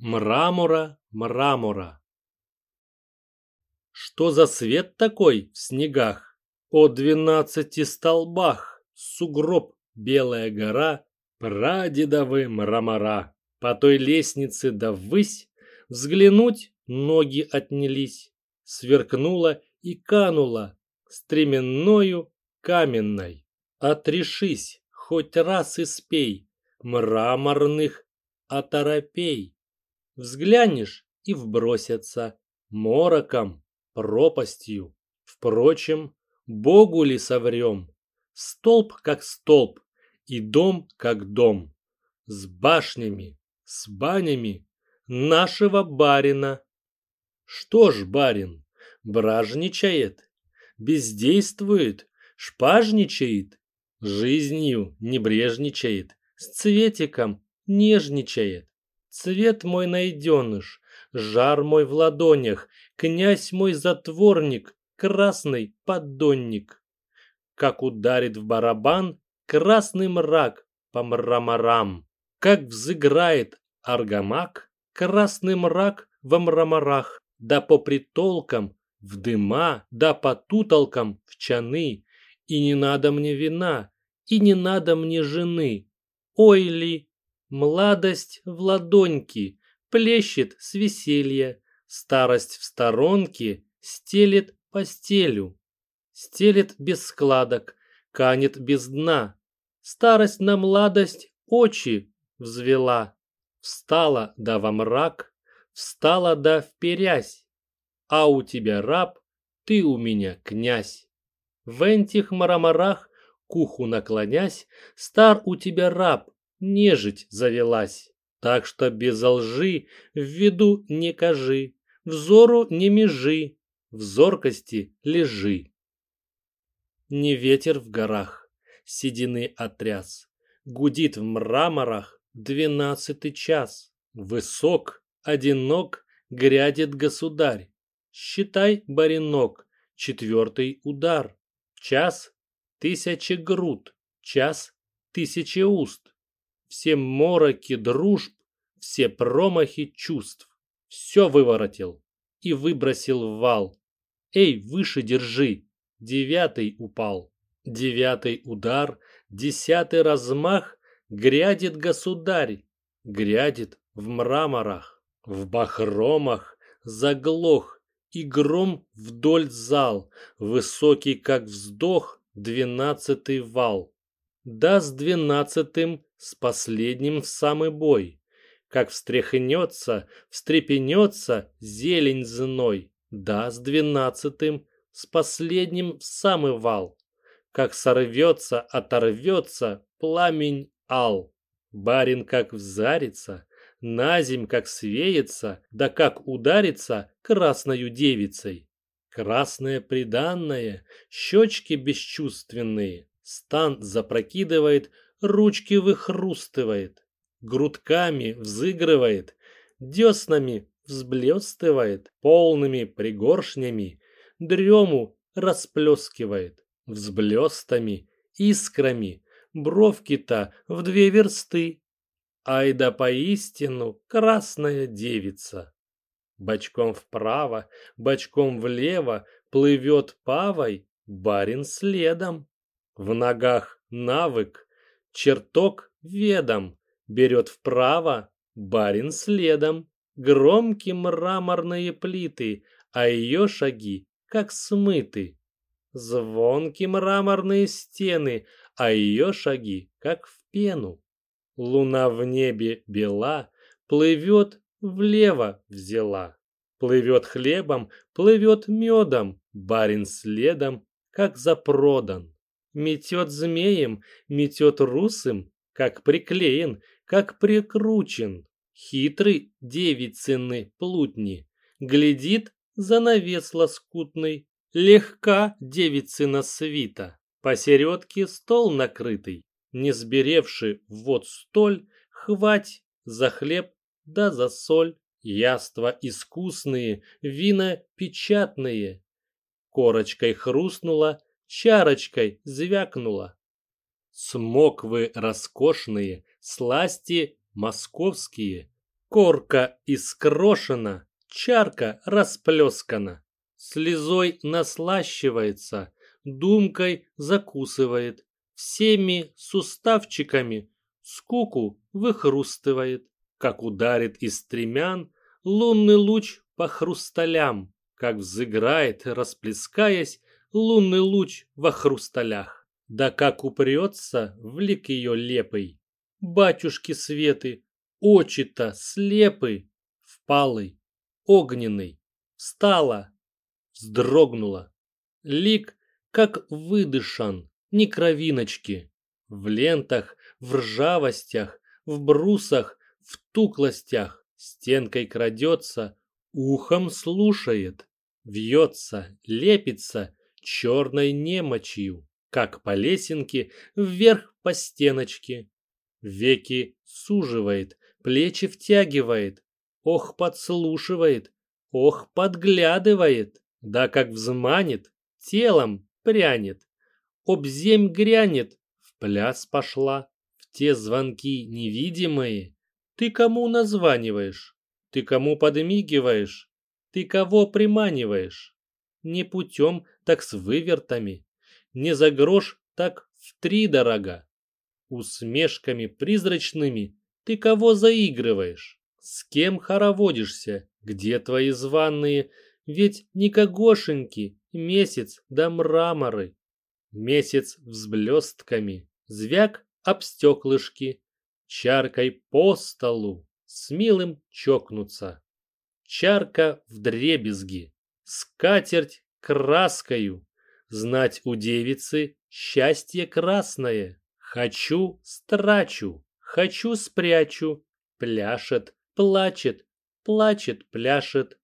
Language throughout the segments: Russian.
Мрамора, мрамора. Что за свет такой в снегах? О двенадцати столбах, сугроб, белая гора, прадедовы мрамора. По той лестнице да ввысь, взглянуть ноги отнялись, сверкнула и канула стременною каменной. Отрешись, хоть раз и спей, мраморных оторопей. Взглянешь и вбросятся мороком, пропастью. Впрочем, Богу ли соврем? Столб как столб и дом как дом. С башнями, с банями нашего барина. Что ж, барин, бражничает, бездействует, шпажничает, жизнью небрежничает, с цветиком нежничает. Цвет мой найденыш, жар мой в ладонях, князь мой затворник, красный поддонник. Как ударит в барабан красный мрак по мраморам, как взыграет аргамак, красный мрак во мраморах, да по притолкам в дыма, да по тутолкам в чаны, и не надо мне вина, и не надо мне жены. Ой ли, младость в ладоньки, плещет с веселья, старость в сторонке стелет постелю. Стелет без складок, канет без дна. Старость на младость очи взвела. Встала да во мрак, встала да вперясь. А у тебя раб, ты у меня князь. В этих мраморах, к уху наклонясь, стар у тебя раб, нежить завелась. Так что без лжи в виду не кажи, взору не межи, в зоркости лежи. Не ветер в горах, седины отряс, гудит в мраморах двенадцатый час. Высок, одинок, грядет государь. Считай, баринок, четвертый удар. Час тысячи груд, час тысячи уст все мороки дружб, все промахи чувств. Все выворотил и выбросил в вал. Эй, выше держи! Девятый упал. Девятый удар, десятый размах, грядет государь, грядет в мраморах, в бахромах, заглох, и гром вдоль зал, высокий как вздох, двенадцатый вал. Да с двенадцатым с последним в самый бой. Как встряхнется, встрепенется зелень зной, да, с двенадцатым, с последним в самый вал. Как сорвется, оторвется пламень ал. Барин как взарится, наземь как свеется, да как ударится красною девицей. Красное приданное, щечки бесчувственные, стан запрокидывает, ручки выхрустывает, грудками взыгрывает, деснами взблестывает, полными пригоршнями дрему расплескивает, взблестами, искрами, бровки-то в две версты. Ай да поистину красная девица. Бочком вправо, бочком влево плывет павой барин следом. В ногах навык, чертог ведом, берет вправо, барин следом. Громкие мраморные плиты, а ее шаги как смыты. Звонкие мраморные стены, а ее шаги как в пену. Луна в небе бела, плывет влево взяла. Плывет хлебом, плывет медом, барин следом, как запродан метет змеем, метет русым, как приклеен, как прикручен. Хитрый девицыны плутни, глядит занавес лоскутный, легка девицына свита, посередке стол накрытый, не сберевший вот столь, хвать за хлеб да за соль, яства искусные, вина печатные. Корочкой хрустнула чарочкой звякнула. Смоквы роскошные, сласти московские, Корка искрошена, чарка расплескана. Слезой наслащивается, думкой закусывает, всеми суставчиками скуку выхрустывает, как ударит из стремян лунный луч по хрусталям, как взыграет, расплескаясь, лунный луч во хрусталях. Да как упрется в лик ее лепый, батюшки светы, очи-то слепы, впалый, огненный, встала, вздрогнула. Лик, как выдышан, ни кровиночки. В лентах, в ржавостях, в брусах, в туклостях стенкой крадется, ухом слушает, вьется, лепится черной немочью, как по лесенке вверх по стеночке. Веки суживает, плечи втягивает, ох, подслушивает, ох, подглядывает, да как взманит, телом прянет об земь грянет, в пляс пошла, в те звонки невидимые. Ты кому названиваешь? Ты кому подмигиваешь? Ты кого приманиваешь? Не путем, так с вывертами. Не за грош, так в три дорога. Усмешками призрачными ты кого заигрываешь? С кем хороводишься? Где твои званные? Ведь не кагошеньки, месяц да мраморы. Месяц взблестками, звяк об стеклышки, Чаркой по столу с милым чокнуться. Чарка в дребезги, скатерть краскою, Знать у девицы счастье красное. Хочу, страчу, хочу, спрячу, Пляшет, плачет, плачет, пляшет.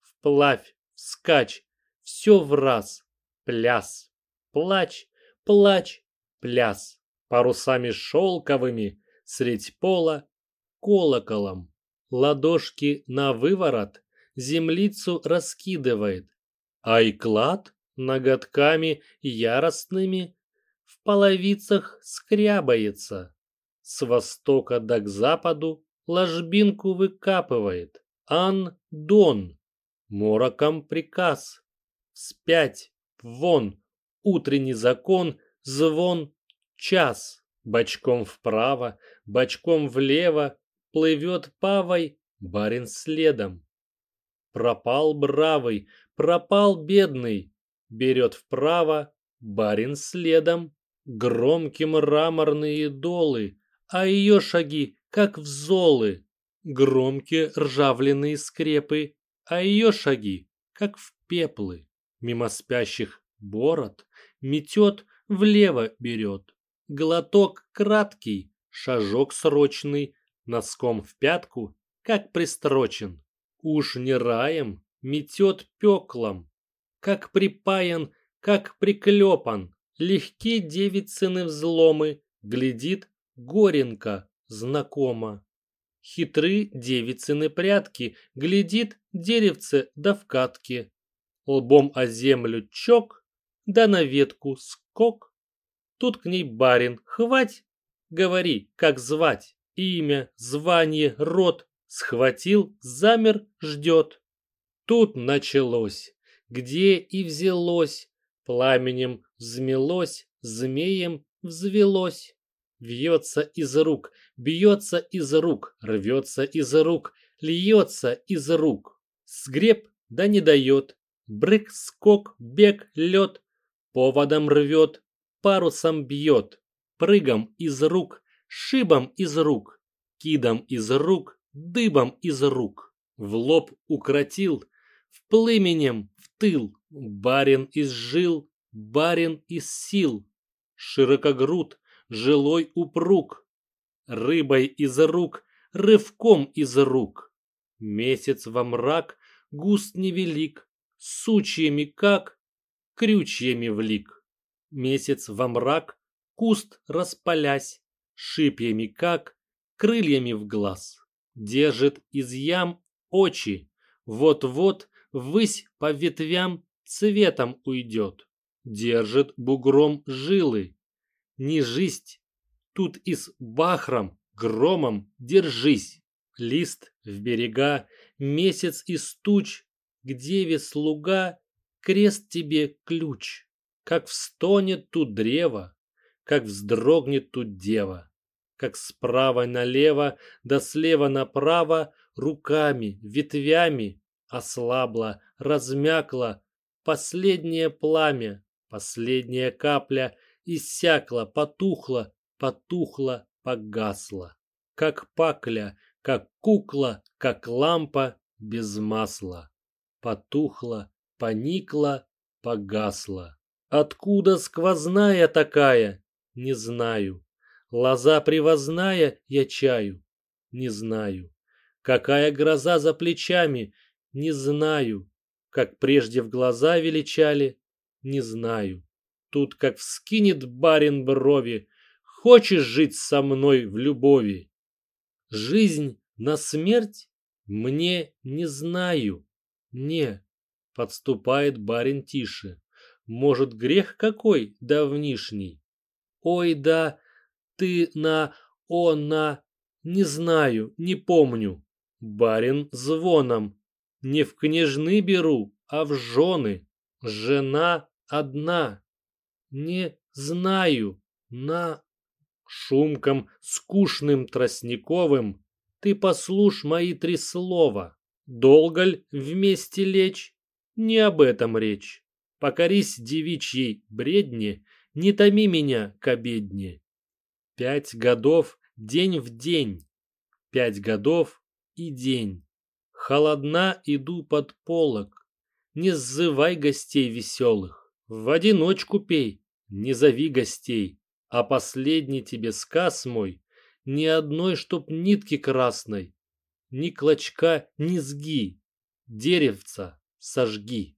Вплавь, вскачь, все в раз, пляс. Плач, плач, пляс, парусами шелковыми, средь пола, колоколом. Ладошки на выворот, землицу раскидывает, а и клад ноготками яростными в половицах скрябается. С востока до к западу ложбинку выкапывает. Ан-Дон. Мороком приказ. Спять, вон, утренний закон, звон, час. Бочком вправо, бочком влево, плывет павой, барин следом. Пропал бравый, пропал бедный, берет вправо, барин следом. Громким мраморные долы, а ее шаги, как взолы. Громкие ржавленные скрепы, а ее шаги, как в пеплы. Мимо спящих бород, метет, влево берет. Глоток краткий, шажок срочный, носком в пятку, как пристрочен. Уж не раем, метет пеклом, как припаян, как приклепан. Легки девицыны взломы, глядит горенко, знакомо. Хитры девицыны прятки, глядит деревце да в катке. Лбом о землю чок, да на ветку скок. Тут к ней барин, хвать, говори, как звать, имя, звание, род. Схватил, замер, ждет. Тут началось, где и взялось, пламенем взмелось, змеем взвелось. Вьется из рук, бьется из рук, рвется из рук, льется из рук. Сгреб, да не дает. Брык, скок, бег, лед, Поводом рвет, парусом бьет, прыгом из рук, шибом из рук, кидом из рук, дыбом из рук. В лоб укротил, плыменем в тыл, барин изжил, барин из сил. Широкогруд, жилой упруг, рыбой из рук, рывком из рук. Месяц во мрак, густ невелик, сучьями как, крючьями влик. Месяц во мрак, куст распалясь, шипьями как, крыльями в глаз. Держит из ям очи, вот-вот ввысь по ветвям цветом уйдет. Держит бугром жилы. Не жизнь, тут и с бахром, громом держись. Лист в берега, месяц из туч, к деве слуга, крест тебе ключ. Как встонет тут древо, как вздрогнет тут дева, как справа налево, да слева направо руками, ветвями ослабла, размякла последнее пламя, последняя капля иссякла, потухла, потухла, погасла. Как пакля, как кукла, как лампа без масла. Потухла, поникла, погасла. Откуда сквозная такая? Не знаю. Лоза привозная я чаю? Не знаю. Какая гроза за плечами? Не знаю. Как прежде в глаза величали? Не знаю. Тут как вскинет барин брови. Хочешь жить со мной в любови? Жизнь на смерть? Мне не знаю. Не. Подступает барин тише. Может, грех какой давнишний? Ой, да, ты на, о, на, не знаю, не помню. Барин звоном. Не в княжны беру, а в жены. Жена одна. Не знаю, на... Шумком скучным тростниковым ты послушь мои три слова. Долго ль вместе лечь? Не об этом речь. Покорись девичьей бредне, не томи меня к обедне. Пять годов день в день, пять годов и день. Холодна иду под полог, не сзывай гостей веселых. В одиночку пей, не зови гостей, а последний тебе сказ мой, ни одной чтоб нитки красной, ни клочка ни сги, деревца сожги.